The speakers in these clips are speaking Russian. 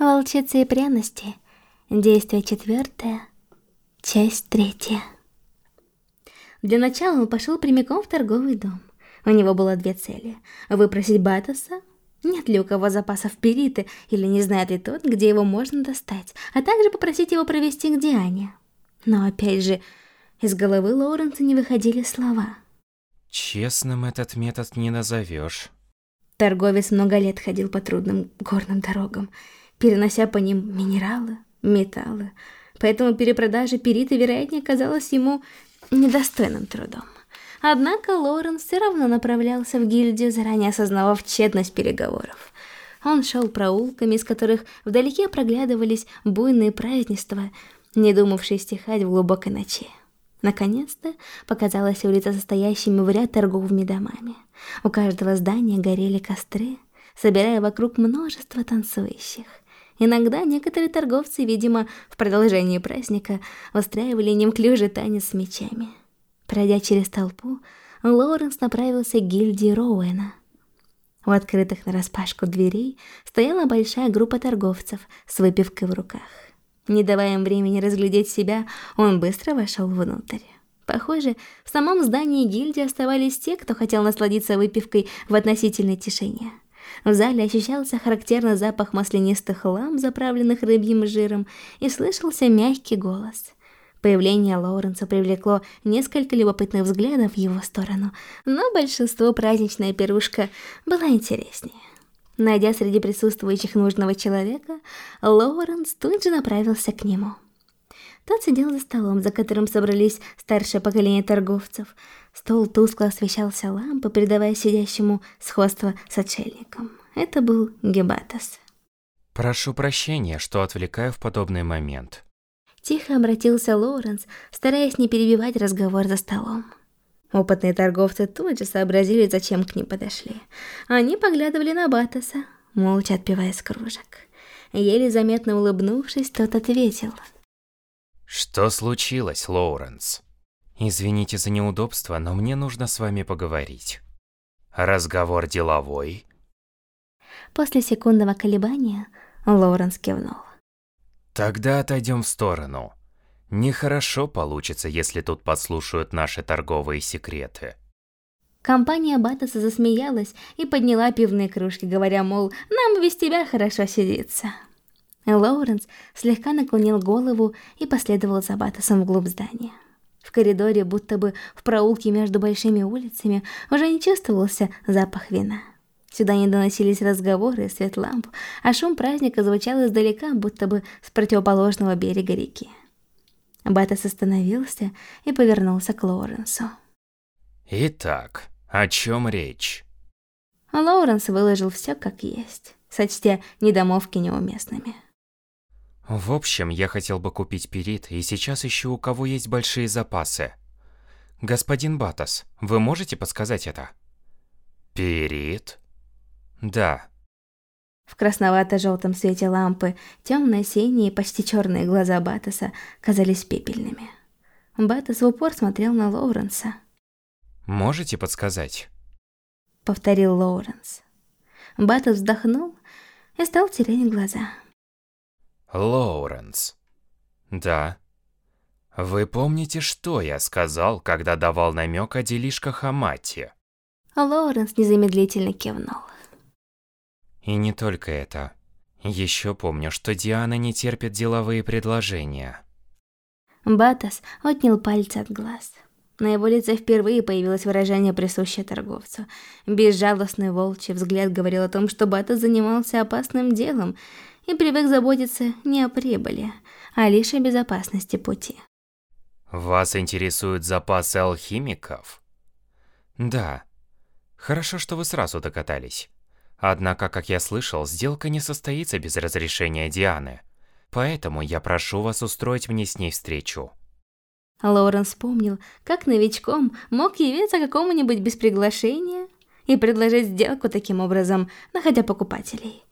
Волчицы и пряности. Действие четвертое. Часть третья. Для начала он пошел прямиком в торговый дом. У него было две цели. Выпросить Батоса, нет ли у кого запасов периты, или не знает ли тот, где его можно достать, а также попросить его провести к Диане. Но опять же, из головы Лоуренса не выходили слова. Честным этот метод не назовешь. Торговец много лет ходил по трудным горным дорогам, перенося по ним минералы, металлы, поэтому перепродажа периты, вероятнее, казалась ему недостойным трудом. Однако Лоренс все равно направлялся в гильдию, заранее осознавав тщетность переговоров. Он шел проулками, из которых вдалеке проглядывались буйные празднества, не думавшие стихать в глубокой ночи. Наконец-то показалась улица, состоящими в ряд торговыми домами. У каждого здания горели костры, собирая вокруг множество танцующих. Иногда некоторые торговцы, видимо, в продолжении праздника, устраивали неуклюжий танец с мечами. Пройдя через толпу, Лоуренс направился к гильдии Роуэна. У открытых нараспашку дверей стояла большая группа торговцев с выпивкой в руках. Не давая им времени разглядеть себя, он быстро вошел внутрь. Похоже, в самом здании гильдии оставались те, кто хотел насладиться выпивкой в относительной тишине. В зале ощущался характерный запах маслянистых ламп, заправленных рыбьим жиром, и слышался мягкий голос. Появление Лоуренса привлекло несколько любопытных взглядов в его сторону, но большинство праздничная пирушка была интереснее. Найдя среди присутствующих нужного человека, Лоуренс тут же направился к нему. Тот сидел за столом, за которым собрались старшее поколение торговцев. Стол тускло освещался лампой, придавая сидящему сходство с отшельником. Это был Гебатос. Прошу прощения, что отвлекаю в подобный момент. Тихо обратился Лоуренс, стараясь не перебивать разговор за столом. Опытные торговцы тут же сообразили, зачем к ним подошли. Они поглядывали на Батоса, молча отпивая с кружек. Еле заметно улыбнувшись, тот ответил – что случилось, Лоуренс? Извините за неудобство, но мне нужно с вами поговорить. Разговор деловой? После секундного колебания Лоуренс кивнул. Тогда отойдем в сторону. Нехорошо получится, если тут подслушают наши торговые секреты. Компания Батоса засмеялась и подняла пивные кружки, говоря, мол, нам без тебя хорошо сидится. Лоуренс слегка наклонил голову и последовал за Батосом вглубь здания. В коридоре, будто бы в проулке между большими улицами, уже не чувствовался запах вина. Сюда не доносились разговоры и свет ламп, а шум праздника звучал издалека, будто бы с противоположного берега реки. Батос остановился и повернулся к Лоуренсу. «Итак, о чем речь?» Лоуренс выложил все как есть, сочтя недомовки неуместными. В общем, я хотел бы купить перит, и сейчас ищу, у кого есть большие запасы. Господин Батас, вы можете подсказать это? Перит? Да. В красновато-желтом свете лампы темные синие, почти черные глаза Батаса казались пепельными. Батас в упор смотрел на Лоуренса. «Можете подсказать?» Повторил Лоуренс. Батас вздохнул и стал тереть глаза. Лоуренс. Да. Вы помните, что я сказал, когда давал намек о делишках Амати? Лоуренс незамедлительно кивнул. И не только это. Еще помню, что Диана не терпит деловые предложения. Батас отнял пальцы от глаз. На его лице впервые появилось выражение, присущее торговцу. Безжалостный волчий взгляд говорил о том, что Батас занимался опасным делом и привык заботиться не о прибыли, а лишь о безопасности пути. Вас интересуют запасы алхимиков? Да. Хорошо, что вы сразу докатались. Однако, как я слышал, сделка не состоится без разрешения Дианы. Поэтому я прошу вас устроить мне с ней встречу. Лоурен вспомнил, как новичком мог явиться какому-нибудь без приглашения и предложить сделку таким образом, находя покупателей.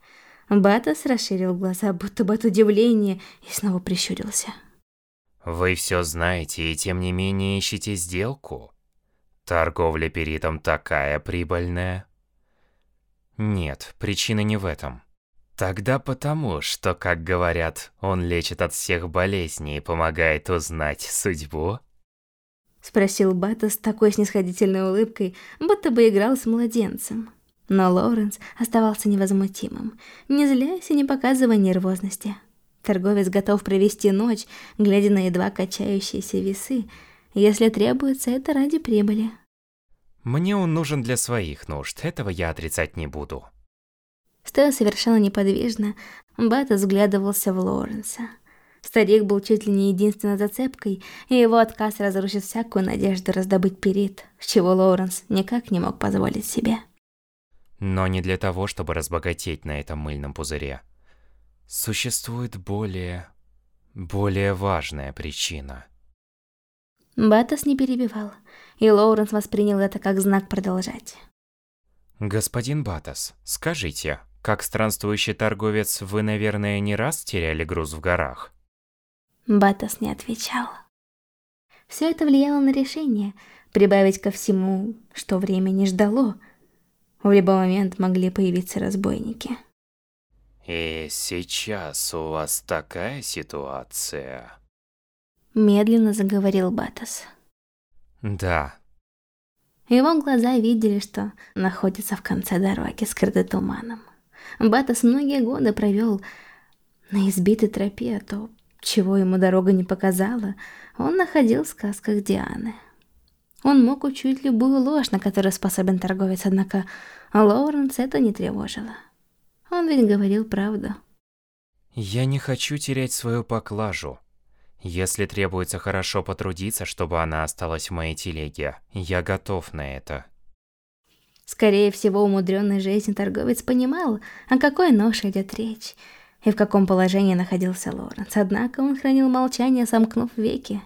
Батас расширил глаза, будто бы от удивления, и снова прищурился. Вы все знаете и тем не менее ищете сделку? Торговля перитом такая прибыльная? Нет, причина не в этом. Тогда потому, что, как говорят, он лечит от всех болезней и помогает узнать судьбу? Спросил Бата с такой снисходительной улыбкой, будто бы играл с младенцем. Но Лоуренс оставался невозмутимым, не злясь и не показывая нервозности. Торговец готов провести ночь, глядя на едва качающиеся весы. Если требуется, это ради прибыли. Мне он нужен для своих нужд, этого я отрицать не буду. Стоя совершенно неподвижно, Бата взглядывался в Лоренса. Старик был чуть ли не единственной зацепкой, и его отказ разрушит всякую надежду раздобыть перит, чего Лоуренс никак не мог позволить себе. Но не для того, чтобы разбогатеть на этом мыльном пузыре. Существует более... более важная причина. Батас не перебивал, и Лоуренс воспринял это как знак продолжать. Господин Батас, скажите, как странствующий торговец, вы, наверное, не раз теряли груз в горах? Батас не отвечал. Все это влияло на решение, прибавить ко всему, что время не ждало. В любой момент могли появиться разбойники. И сейчас у вас такая ситуация? Медленно заговорил Батас. Да, его глаза видели, что находится в конце дороги, скрытый туманом. Батас многие годы провел на избитой тропе, то, чего ему дорога не показала, он находил в сказках Дианы. Он мог учуять любую ложь, на которую способен торговец, однако Лоуренс это не тревожило. Он ведь говорил правду. «Я не хочу терять свою поклажу», если требуется хорошо потрудиться, чтобы она осталась в моей телеге, я готов на это. Скорее всего, умудренный жизнью торговец понимал, о какой ноше идет речь, и в каком положении находился Лоренс. Однако он хранил молчание, сомкнув веки.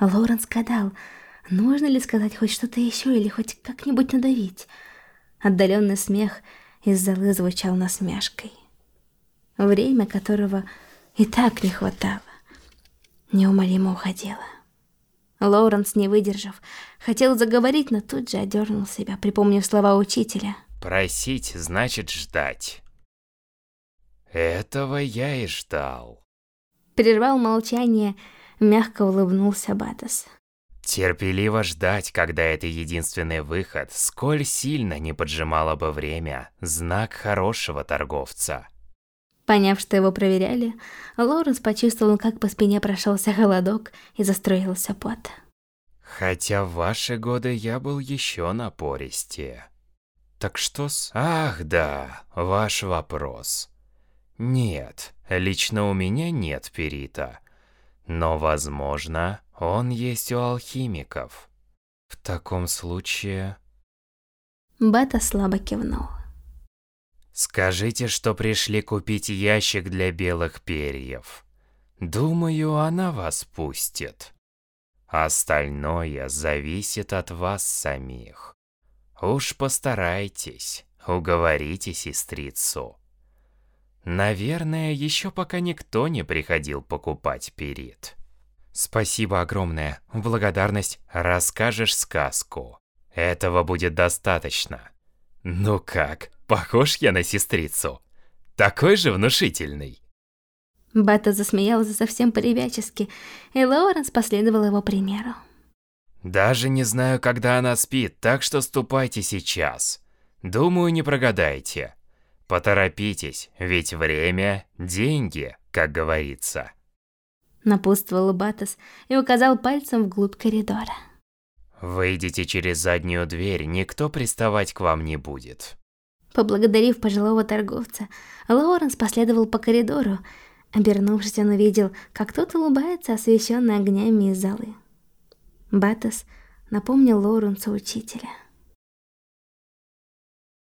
Лоренс гадал, нужно ли сказать хоть что-то еще или хоть как-нибудь надавить. Отдаленный смех из залы звучал насмешкой. Время которого и так не хватало неумолимо уходила. Лоуренс, не выдержав, хотел заговорить, но тут же одернул себя, припомнив слова учителя. «Просить значит ждать». Этого я и ждал. Прервал молчание, мягко улыбнулся Батас. Терпеливо ждать, когда это единственный выход, сколь сильно не поджимало бы время, знак хорошего торговца. Поняв, что его проверяли, Лоуренс почувствовал, как по спине прошелся холодок и застроился пот. Хотя в ваши годы я был еще напористее. Так что с... Ах, да, ваш вопрос. Нет, лично у меня нет перита. Но, возможно, он есть у алхимиков. В таком случае... Бата слабо кивнул. Скажите, что пришли купить ящик для белых перьев. Думаю, она вас пустит. Остальное зависит от вас самих. Уж постарайтесь, уговорите сестрицу. Наверное, еще пока никто не приходил покупать перит. Спасибо огромное. В благодарность расскажешь сказку. Этого будет достаточно. Ну как, Похож я на сестрицу. Такой же внушительный. Бата засмеялся совсем по-ребячески, и Лоуренс последовал его примеру. Даже не знаю, когда она спит, так что ступайте сейчас. Думаю, не прогадайте. Поторопитесь, ведь время – деньги, как говорится. Напутствовал Батас и указал пальцем вглубь коридора. Выйдите через заднюю дверь, никто приставать к вам не будет. Поблагодарив пожилого торговца, Лоуренс последовал по коридору. Обернувшись, он увидел, как тот улыбается, освещенный огнями из залы. Батас напомнил Лоуренсу учителя.